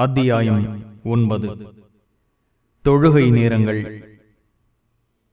அத்தியாயம் ஒன்பது. தொழுகை நேரங்கள்.